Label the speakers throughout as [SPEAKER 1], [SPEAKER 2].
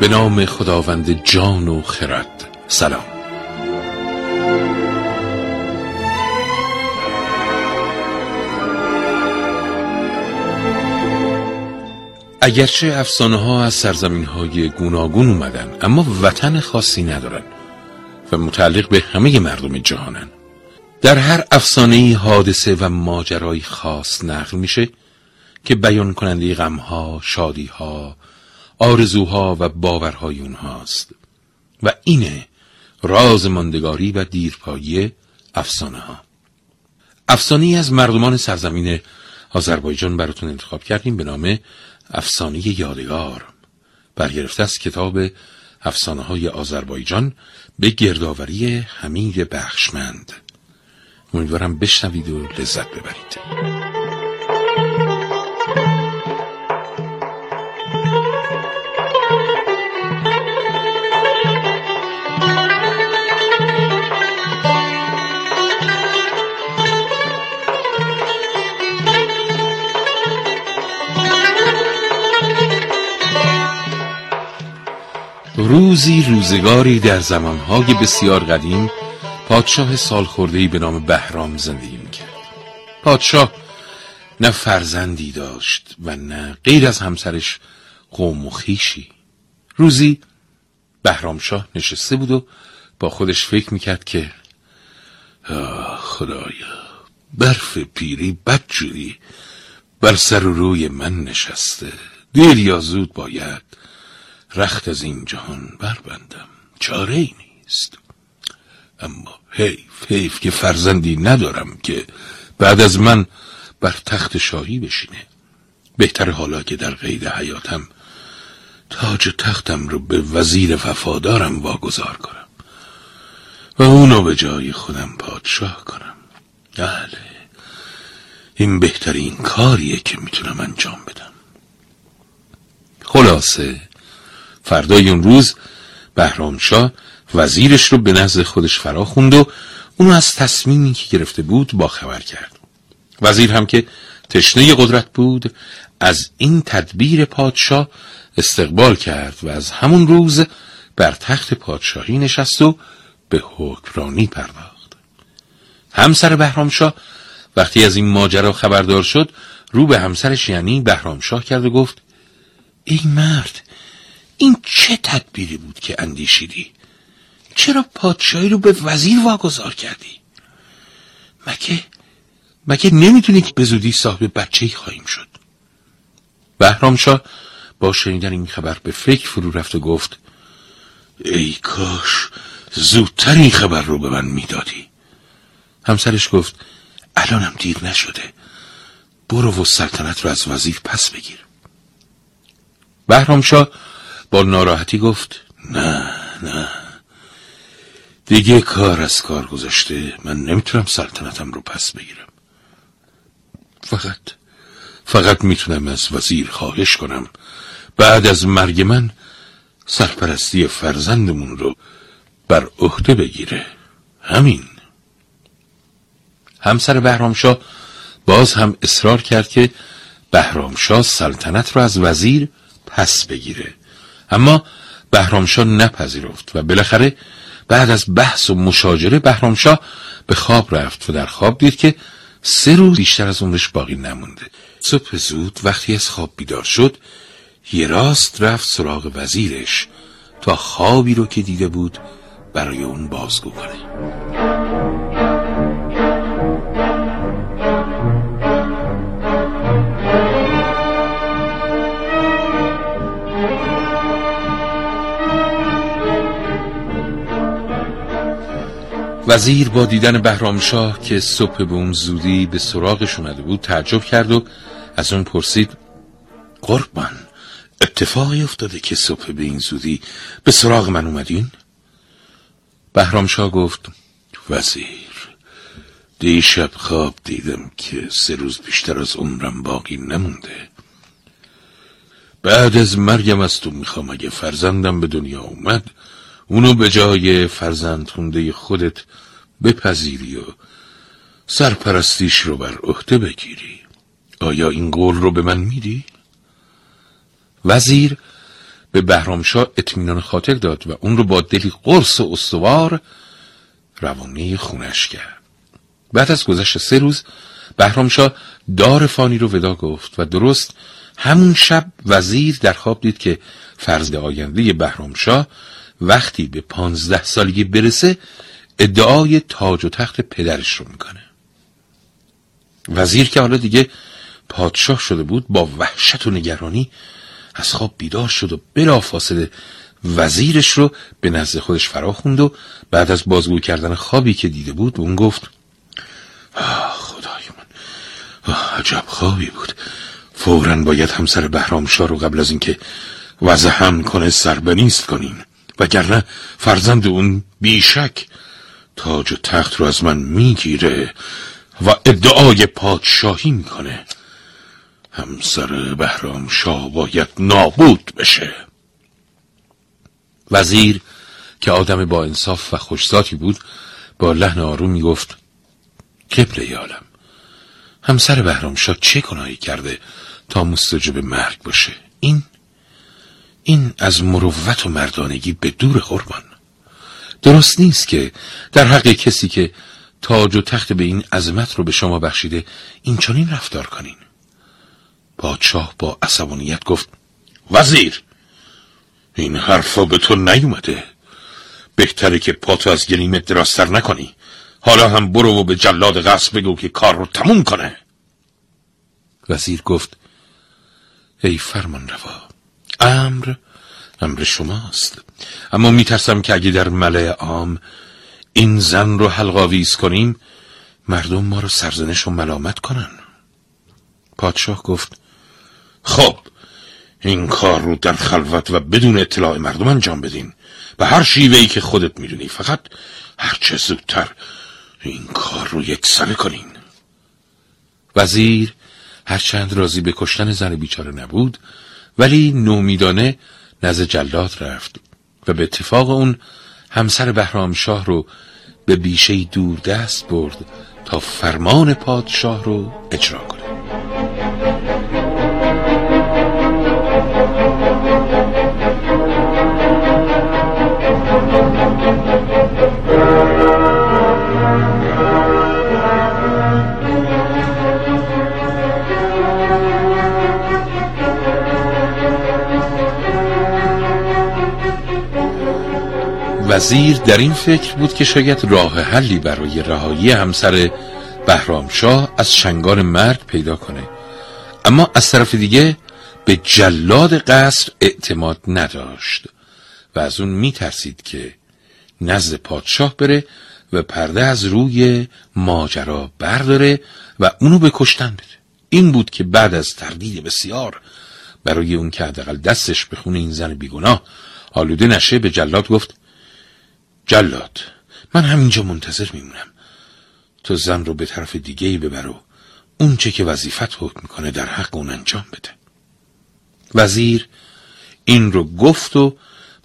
[SPEAKER 1] به نام خداوند جان و خرد. سلام. اگرچه افسانه ها از سرزمین های گوناگون اومدن اما وطن خاصی ندارن و متعلق به همه مردم جهانن. در هر افسانه حادثه و ماجرای خاص نقل میشه که بیان کننده غمها، شادیها، آرزوها و باورهای اونهاست. و اینه راز ماندگاری و دیرپایی افسانه ها افسانه از مردمان سرزمین آذربایجان براتون انتخاب کردیم به نام افسانه یادگار. برگرفته از کتاب افسانه های آذربایجان به گردآوری حمید بخشمند. امیدوارم بشنوید و لذت ببرید. روزی روزگاری در زمانهای بسیار قدیم پادشاه سالخوردهی به نام بهرام زندگی می‌کرد. پادشاه نه فرزندی داشت و نه غیر از همسرش قوم و خیشی روزی بهرام شاه نشسته بود و با خودش فکر می‌کرد که خدایا برف پیری بدجوری بر سر و روی من نشسته. دیر یا زود باید رخت از این جهان بربندم. چاره ای نیست. اما حیف حیف که فرزندی ندارم که بعد از من بر تخت شاهی بشینه. بهتر حالا که در قید حیاتم تاج تختم رو به وزیر وفادارم واگذار کنم. و اونو به جای خودم پادشاه کنم. بله. این بهترین کاریه که می‌تونم انجام بدم. خلاصه فردای اون روز بهرامشاه وزیرش رو به نزد خودش فرا خوند و اونو از تصمیمی که گرفته بود با خبر کرد. وزیر هم که تشنه قدرت بود از این تدبیر پادشاه استقبال کرد و از همون روز بر تخت پادشاهی نشست و به حکمرانی پرداخت. همسر بهرامشاه وقتی از این ماجرا خبردار شد رو به همسرش یعنی بهرامشاه کرد و گفت ای مرد این چه تدبیری بود که اندیشیدی؟ چرا پادشاهی رو به وزیر واگذار کردی؟ مگه مگه نمی‌تونی که به زودی صاحب بچه خواهیم شد؟ بهرامشاه با شنیدن این خبر به فکر فرو رفت و گفت ای کاش زودتر این خبر رو به من می‌دادی. همسرش گفت الانم دیر نشده. برو و سلطنت رو از وزیر پس بگیر. بهرامشاه با ناراحتی گفت نه نه. دیگه کار از کار گذاشته من نمی‌تونم سلطنتم رو پس بگیرم. فقط فقط می‌تونم از وزیر خواهش کنم. بعد از مرگ من سرپرستی فرزندمون رو بر عهده بگیره. همین. همسر بهرامشاه باز هم اصرار کرد که بهرامشاه سلطنت رو از وزیر پس بگیره. اما بهرامشاه نپذیرفت و بالاخره بعد از بحث و مشاجره بهرامشاه به خواب رفت و در خواب دید که سه روز بیشتر از عمرش باقی نمونده. صبح زود وقتی از خواب بیدار شد یه راست رفت سراغ وزیرش تا خوابی رو که دیده بود برای اون بازگو کنه وزیر با دیدن بهرامشاه که صبح به اون زودی به سراغش اومده بود تعجب کرد و از اون پرسید قربان اتفاقی افتاده که صبح به این زودی به سراغ من اومدین؟ بهرامشاه گفت وزیر دیشب خواب دیدم که سه روز بیشتر از عمرم باقی نمونده بعد از مرگم از تو می‌خوام اگه فرزندم به دنیا اومد اونو به جای فرزند خونده خودت بپذیری و سرپرستیش رو بر عهده بگیری آیا این قول رو به من میدی؟ وزیر به بهرامشاه اطمینان خاطر داد و اون رو با دلی قرص و استوار روانه خونش کرد بعد از گذشت سه روز بهرامشاه دار فانی رو ودا گفت و درست همون شب وزیر در خواب دید که فرزند آینده بهرامشاه وقتی به پانزده سالگی برسه ادعای تاج و تخت پدرش رو می‌کنه. وزیر که حالا دیگه پادشاه شده بود با وحشت و نگرانی از خواب بیدار شد و بلافاصله وزیرش رو به نزد خودش فرا خوند و بعد از بازگو کردن خوابی که دیده بود اون گفت آه خدای من آه عجب خوابی بود. فورا باید همسر بهرامشاه رو قبل از اینکه وضع هم کنه سربنیست کنین. وگرنه فرزند اون بیشک تاج و تخت رو از من می‌گیره و ادعای پادشاهی می‌کنه. همسر بهرام شاه باید نابود بشه. وزیر که آدم با انصاف و خوشذاتی بود با لحن آروم می‌گفت قبل عالم همسر بهرامشاه چه گناهی کرده تا مستجب مرگ باشه؟ این این از مروت و مردانگی به دور قربان. درست نیست که در حق کسی که تاج و تخت به این عظمت رو به شما بخشیده این چنین رفتار کنین. پادشاه با عصبانیت گفت وزیر این حرفا به تو نیومده. بهتره که پاتو از گلیمت دراستر نکنی. حالا هم برو و به جلاد قصد بگو که کار رو تموم کنه. وزیر گفت ای فرمان روا امر امر شماست. اما میترسم که اگه در ملع عام این زن رو حلقاویز کنیم مردم ما رو سرزنش و ملامت کنن. پادشاه گفت خب این کار رو در خلوت و بدون اطلاع مردم انجام بدین. به هر شیوهی که خودت می‌دونی فقط هرچه زودتر این کار رو یک سره کنین. وزیر هرچند راضی به کشتن زن بیچاره نبود ولی نومیدانه نزد جلاد رفت و به اتفاق اون همسر بهرام شاه رو به بیشه دور دست برد تا فرمان پادشاه رو اجرا کنه. وزیر در این فکر بود که شاید راه حلی برای رهایی همسر بهرامشاه از شنگان مرگ پیدا کنه. اما از طرف دیگه به جلاد قصر اعتماد نداشت و از اون میترسید که نزد پادشاه بره و پرده از روی ماجرا برداره و اونو به کشتن بده. این بود که بعد از تردید بسیار برای اون که حداقل دستش به خون این زن بیگناه آلوده نشه به جلاد گفت جلاد من همینجا منتظر میمونم. تو زن رو به طرف دیگه ای ببر و اون چه که وظیفت حکم می‌کنه در حق اون انجام بده. وزیر این رو گفت و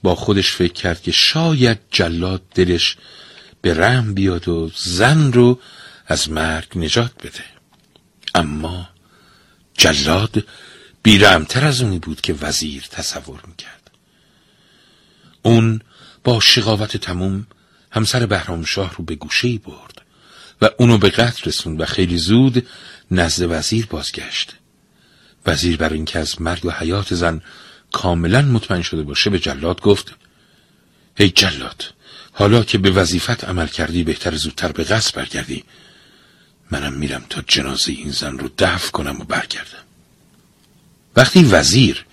[SPEAKER 1] با خودش فکر کرد که شاید جلاد دلش به رحم بیاد و زن رو از مرگ نجات بده. اما جلاد بیرمتر از اونی بود که وزیر تصور می‌کرد. اون با شقاوت تموم همسر بهرامشاه رو به گوشه برد و اونو به قتل رسوند و خیلی زود نزد وزیر بازگشت. وزیر بر اینکه از مرگ و حیات زن کاملا مطمئن شده باشه به جلاد گفت ای جلاد حالا که به وظیفت عمل کردی بهتر زودتر به قصد برگردی. منم میرم تا جنازه این زن رو دفع کنم و برگردم. وقتی وزیر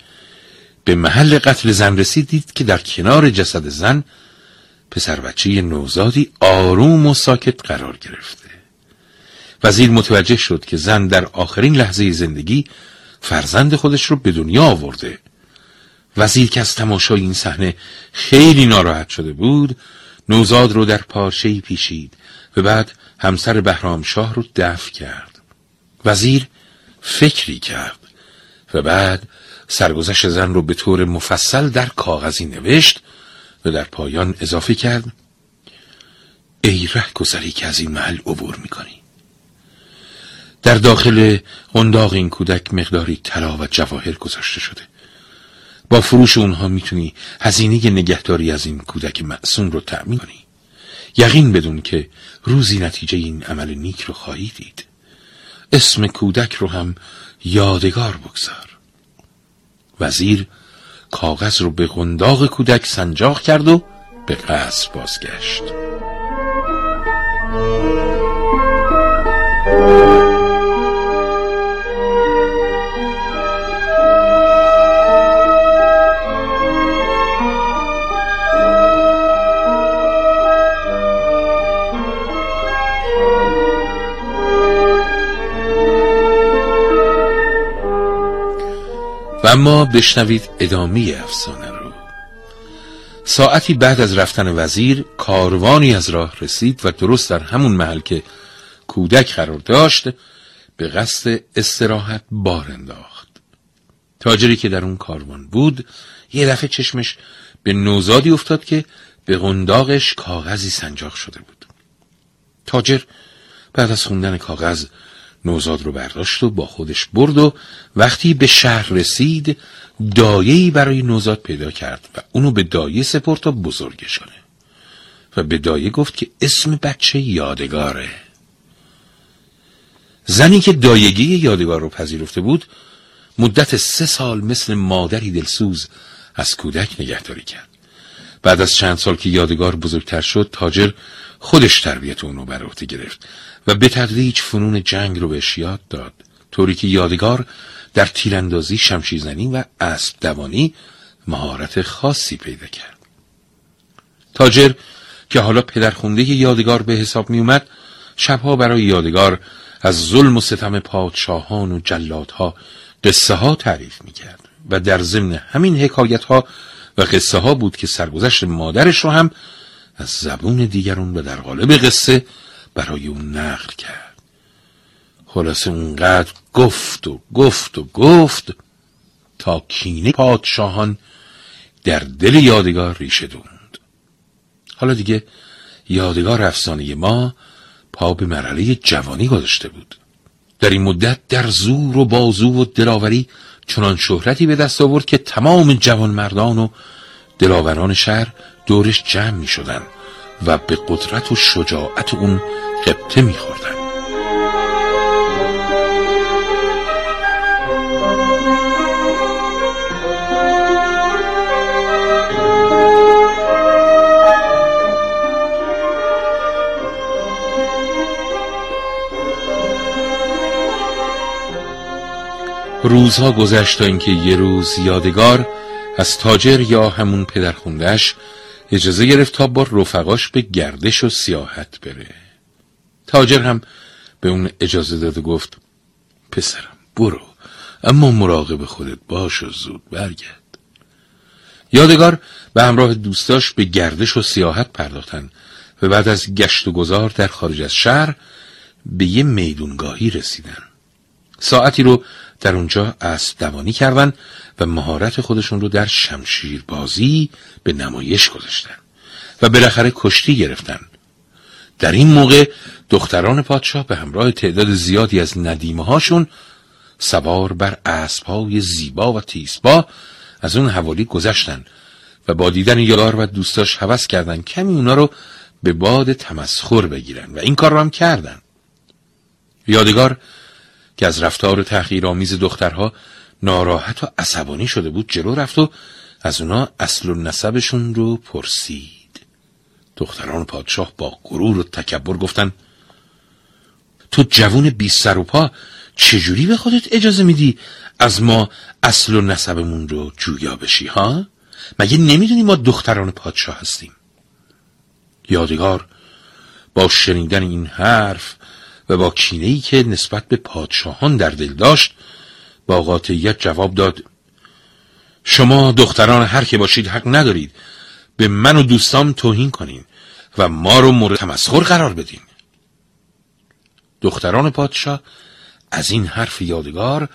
[SPEAKER 1] به محل قتل زن رسید دید که در کنار جسد زن پسر بچه نوزادی آروم و ساکت قرار گرفته. وزیر متوجه شد که زن در آخرین لحظه زندگی فرزند خودش رو به دنیا آورده. وزیر که از تماشای این صحنه خیلی ناراحت شده بود نوزاد رو در پارچه پیشید و بعد همسر بهرام شاه رو دفع کرد. وزیر فکری کرد و بعد سرگذشت زن رو به طور مفصل در کاغذی نوشت و در پایان اضافه کرد ای ره گذری که از این محل عبور می‌کنی. در داخل قنداق این کودک مقداری طلا و جواهر گذاشته شده. با فروش اونها می‌تونی هزینه نگهداری از این کودک معصوم رو تأمین کنی. یقین بدون که روزی نتیجه این عمل نیک رو خواهی دید. اسم کودک رو هم یادگار بگذار. وزیر کاغذ رو به قنداق کودک سنجاق کرد و به قصر بازگشت. اما بشنوید ادامه افسانه رو. ساعتی بعد از رفتن وزیر کاروانی از راه رسید و درست در همون محل که کودک قرار داشت به قصد استراحت بار انداخت. تاجری که در اون کاروان بود یه دفعه چشمش به نوزادی افتاد که به قنداقش کاغذی سنجاق شده بود. تاجر بعد از خوندن کاغذ نوزاد رو برداشت و با خودش برد و وقتی به شهر رسید دایهی برای نوزاد پیدا کرد و اونو به دایه سپرد تا بزرگش کنه. و به دایه گفت که اسم بچه یادگاره. زنی که دایگی یادگار رو پذیرفته بود مدت سه سال مثل مادری دلسوز از کودک نگهداری کرد. بعد از چند سال که یادگار بزرگتر شد تاجر خودش تربیت اونو بر عهده گرفت. و به تدریج فنون جنگ رو بهش یاد داد طوری که یادگار در تیراندازی شمشیرزنی و اسب دوانی مهارت خاصی پیدا کرد. تاجر که حالا پدرخونده یادگار به حساب می اومد شبها برای یادگار از ظلم و ستم پادشاهان و جلادها قصه ها تعریف می کرد و در ضمن همین حکایت ها و قصه ها بود که سرگذشت مادرش رو هم از زبون دیگرون و در قالب قصه برای اون نقل کرد. خلاصه اونقدر گفت و گفت و گفت تا کینه پادشاهان در دل یادگار ریشه دوند. حالا دیگه یادگار افسانه ما پا به مرحله جوانی گذاشته بود. در این مدت در زور و بازو و دلاوری چنان شهرتی به دست آورد که تمام جوان مردان و دلاوران شهر دورش جمع می شدن و به قدرت و شجاعت اون قبطه می خوردن. روزها گذشت تا اینکه یه روز یادگار از تاجر یا همون پدرخوندهش اجازه گرفت تا با رفقاش به گردش و سیاحت بره. تاجر هم به اون اجازه داد و گفت پسرم برو اما مراقب خودت باش و زود برگرد. یادگار به همراه دوستاش به گردش و سیاحت پرداختن و بعد از گشت و گذار در خارج از شهر به یه میدونگاهی رسیدن. ساعتی رو در اونجا اسب دوانی کردن و مهارت خودشون رو در شمشیر بازی به نمایش گذاشتن و بالاخره کشتی گرفتن. در این موقع دختران پادشاه به همراه تعداد زیادی از ندیمه هاشون سوار بر اسبهای زیبا و تیزبا از اون حوالی گذشتن و با دیدن یار و دوستاش حوض کردن کمی اونا رو به باد تمسخر بگیرن و این کار رو هم کردن. یادگار که از رفتار تحقیرآمیز دخترها ناراحت و عصبانی شده بود جلو رفت و از اونا اصل و نسبشون رو پرسید دختران پادشاه با غرور و تکبر گفتن تو جوون بی سر و پا چجوری به خودت اجازه میدی از ما اصل و نسبمون رو جویا بشی ها؟ مگه نمی‌دونی ما دختران پادشاه هستیم یادگار با شنیدن این حرف و با کینه‌ای که نسبت به پادشاهان در دل داشت با قاطعیت جواب داد شما دختران هر که باشید حق ندارید. به من و دوستام توهین کنین و ما رو مورد تمسخر قرار بدین. دختران پادشاه از این حرف یادگار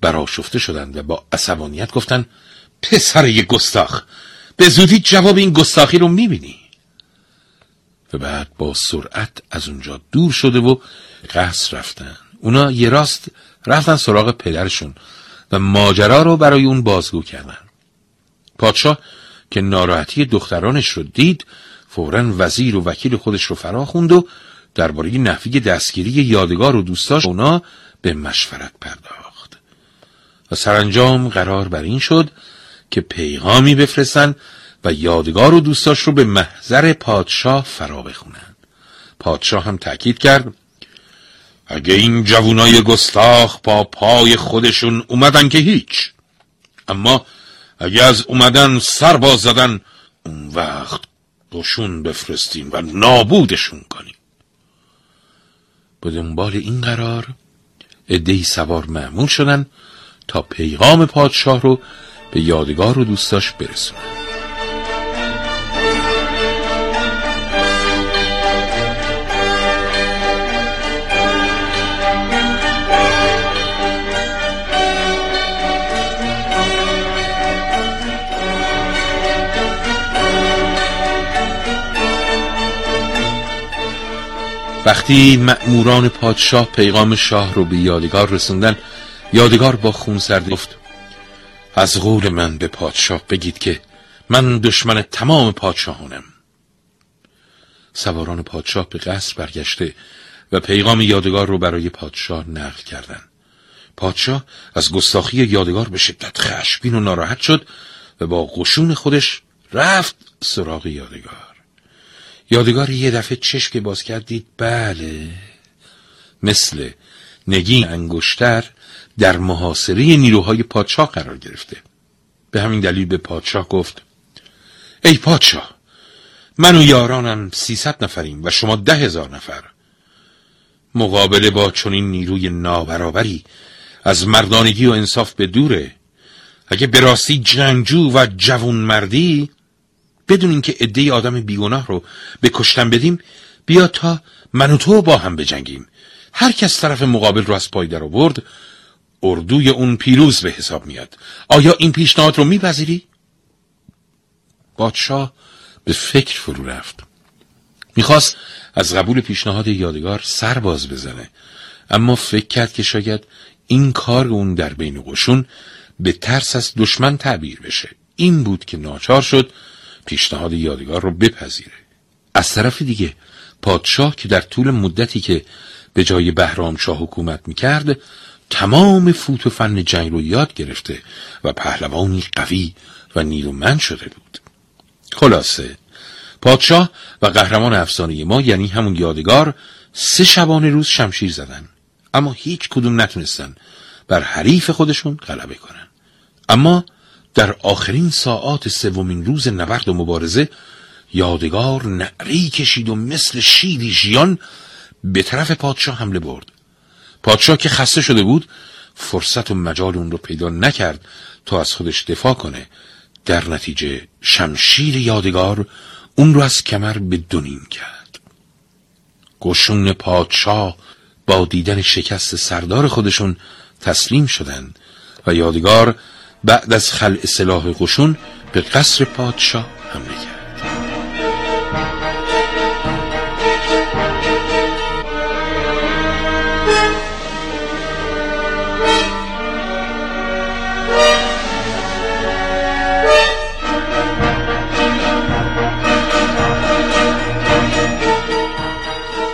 [SPEAKER 1] براشفته شدند و با عصبانیت گفتند پسر یک گستاخ به زودی جواب این گستاخی رو می‌بینی. و بعد با سرعت از اونجا دور شده و قصر رفتن. اونا یه راست رفتن سراغ پدرشون و ماجرا رو برای اون بازگو کردن. پادشاه که ناراحتی دخترانش رو دید فورا وزیر و وکیل خودش رو فرا خوند و درباره نحوی دستگیری یادگار و دوستاش اونا به مشورت پرداخت. و سرانجام قرار بر این شد که پیغامی بفرستن و یادگار و دوستاش رو به محضر پادشاه فرا بخونن پادشاه هم تأکید کرد اگه این جوونای گستاخ پا پای خودشون اومدن که هیچ اما اگه از اومدن سر باز زدن اون وقت قشون بفرستیم و نابودشون کنیم. به دنبال این قرار ادهی سوار معمول شدن تا پیغام پادشاه رو به یادگار و دوستاش برسونن. وقتی مأموران پادشاه پیغام شاه رو به یادگار رسوندن یادگار با خون سرد گفت از قول من به پادشاه بگید که من دشمن تمام پادشاهانم سواران پادشاه به قصر برگشته و پیغام یادگار رو برای پادشاه نقل کردند. پادشاه از گستاخی یادگار به شدت خشمگین و ناراحت شد و با قشون خودش رفت سراغ یادگار یادگار یه دفعه چشم باز کردید بله مثل نگین انگشتر در محاصره نیروهای پادشاه قرار گرفته. به همین دلیل به پادشاه گفت ای پادشاه من و یارانم سیصد نفریم و شما ده هزار نفر. مقابله با چنین نیروی نابرابری از مردانگی و انصاف به دوره اگه به راستی جنگجو و جوون مردی بدون اینکه عده آدم بیگناه رو به کشتن بدیم بیا تا من و تو با هم بجنگیم. هر کس طرف مقابل رو از پای در آورد اردوی اون پیروز به حساب میاد. آیا این پیشنهاد رو میپذیری؟ بادشاه به فکر فرو رفت. می‌خواست از قبول پیشنهاد یادگار سر باز بزنه. اما فکر کرد که شاید این کار اون در بین قشون به ترس از دشمن تعبیر بشه. این بود که ناچار شد پیشنهاد یادگار رو بپذیره. از طرف دیگه پادشاه که در طول مدتی که به جای بهرام شاه حکومت می‌کرد تمام فوت و فن جنگ رو یاد گرفته و پهلوانی قوی و نیرومند شده بود. خلاصه پادشاه و قهرمان افسانه ما یعنی همون یادگار سه شبانه روز شمشیر زدن. اما هیچ کدوم نتونستن بر حریف خودشون غلبه کنن. اما در آخرین ساعات سومین روز نبرد و مبارزه یادگار نعری کشید و مثل شیری ژیان به طرف پادشاه حمله برد. پادشاه که خسته شده بود فرصت و مجال اون رو پیدا نکرد تا از خودش دفاع کنه. در نتیجه شمشیر یادگار اون رو از کمر به دونین کرد. گشون پادشاه با دیدن شکست سردار خودشون تسلیم شدند و یادگار بعد از خلع سلاح قشون به قصر پادشاه حمله کرد.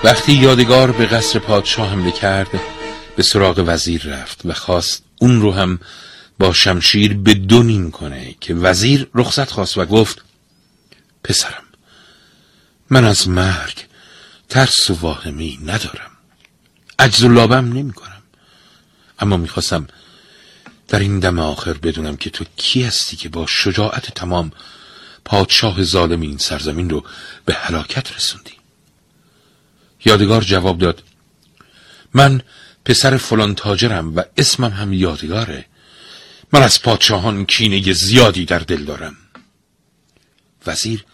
[SPEAKER 1] وقتی یادگار به قصر پادشاه حمله کرد به سراغ وزیر رفت و خواست اون رو هم با شمشیر به دو نیم کنه که وزیر رخصت خواست و گفت پسرم من از مرگ ترس و واهمی ندارم. عجز و لابم نمی کنم. اما می‌خواستم در این دم آخر بدونم که تو کی هستی که با شجاعت تمام پادشاه ظالم این سرزمین رو به هلاکت رسوندی. یادگار جواب داد من پسر فلان تاجرم و اسمم هم یادگاره. من از پادشاهان کینه زیادی در دل دارم. وزیر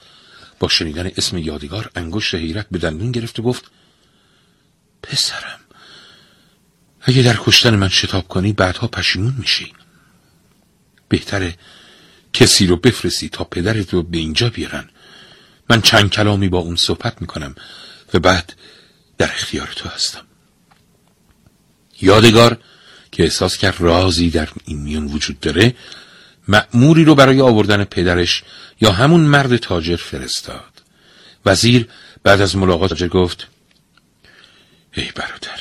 [SPEAKER 1] با شنیدن اسم یادگار انگشت حیرت به دندون گرفت و گفت پسرم اگه در کشتن من شتاب کنی بعدها پشیمون میشی. بهتره کسی رو بفرستی تا پدرت رو به اینجا بیارن. من چند کلامی با اون صحبت می‌کنم و بعد در اختیار تو هستم. یادگار که احساس کرد رازی در این میون وجود داره مأموری رو برای آوردن پدرش یا همون مرد تاجر فرستاد وزیر بعد از ملاقات تاجر گفت ای برادر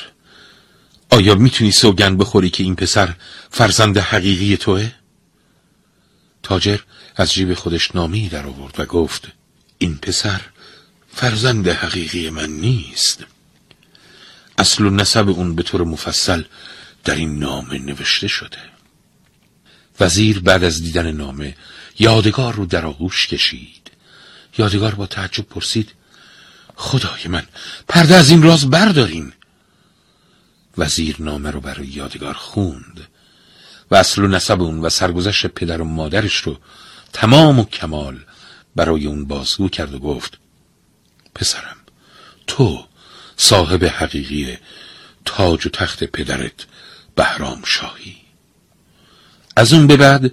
[SPEAKER 1] آیا می‌تونی سوگن بخوری که این پسر فرزند حقیقی توه؟ تاجر از جیب خودش نامی در آورد و گفت این پسر فرزند حقیقی من نیست اصل و نسب اون به طور مفصل در این نامه نوشته شده. وزیر بعد از دیدن نامه یادگار رو در آغوش کشید. یادگار با تعجب پرسید خدای من پرده از این راز بردارین وزیر نامه رو برای یادگار خوند و اصل و نسب اون و سرگذشت پدر و مادرش رو تمام و کمال برای اون بازگو کرد و گفت پسرم تو صاحب حقیقی تاج و تخت پدرت بهرام شاهی. از اون به بعد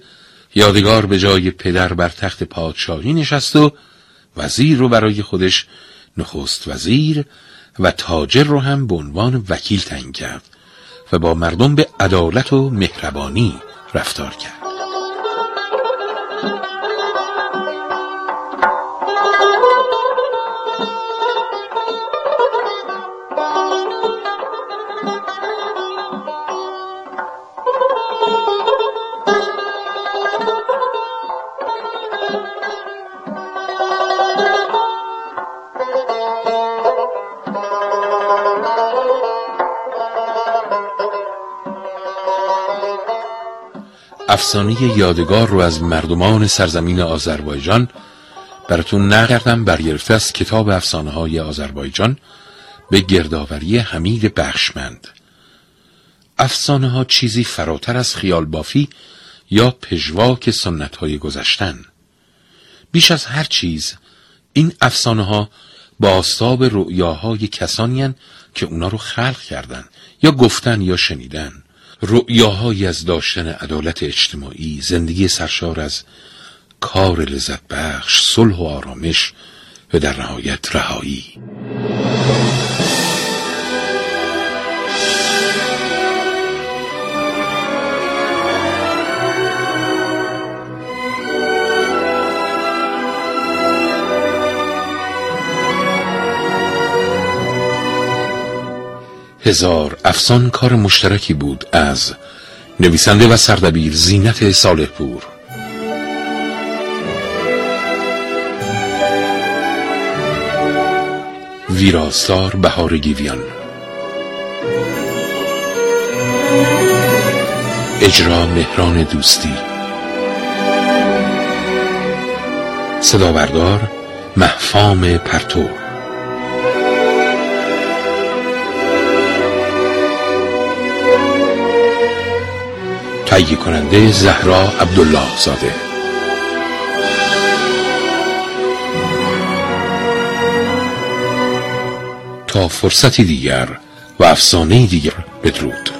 [SPEAKER 1] یادگار به جای پدر بر تخت پادشاهی نشست و وزیر رو برای خودش نخست وزیر و تاجر رو هم به عنوان وکیل تعیین کرد و با مردم به عدالت و مهربانی رفتار کرد. افسانه یادگار رو از مردمان سرزمین آذربایجان براتون نقردم برگرفته از کتاب افسانه های آذربایجان به گردآوری حمید بخشمند. افسانه ها چیزی فراتر از خیال بافی یا پژواک سنت های گذشتن. بیش از هر چیز این افسانه ها با آستاب رؤیاهای کسانی که اونا رو خلق کردن یا گفتن یا شنیدن. رؤیاهایی از داشتن عدالت اجتماعی زندگی سرشار از کار لذت بخش صلح و آرامش و در نهایت رهایی. هزار افسان کار مشترکی بود از نویسنده و سردبیر زینت صالح پور ویراستار بهار گیویان. اجرا مهران دوستی. صداوردار محفام پرتو. تهیه کننده زهرا عبدالله زاده. تا فرصتی دیگر و افسانه دیگر بدرود.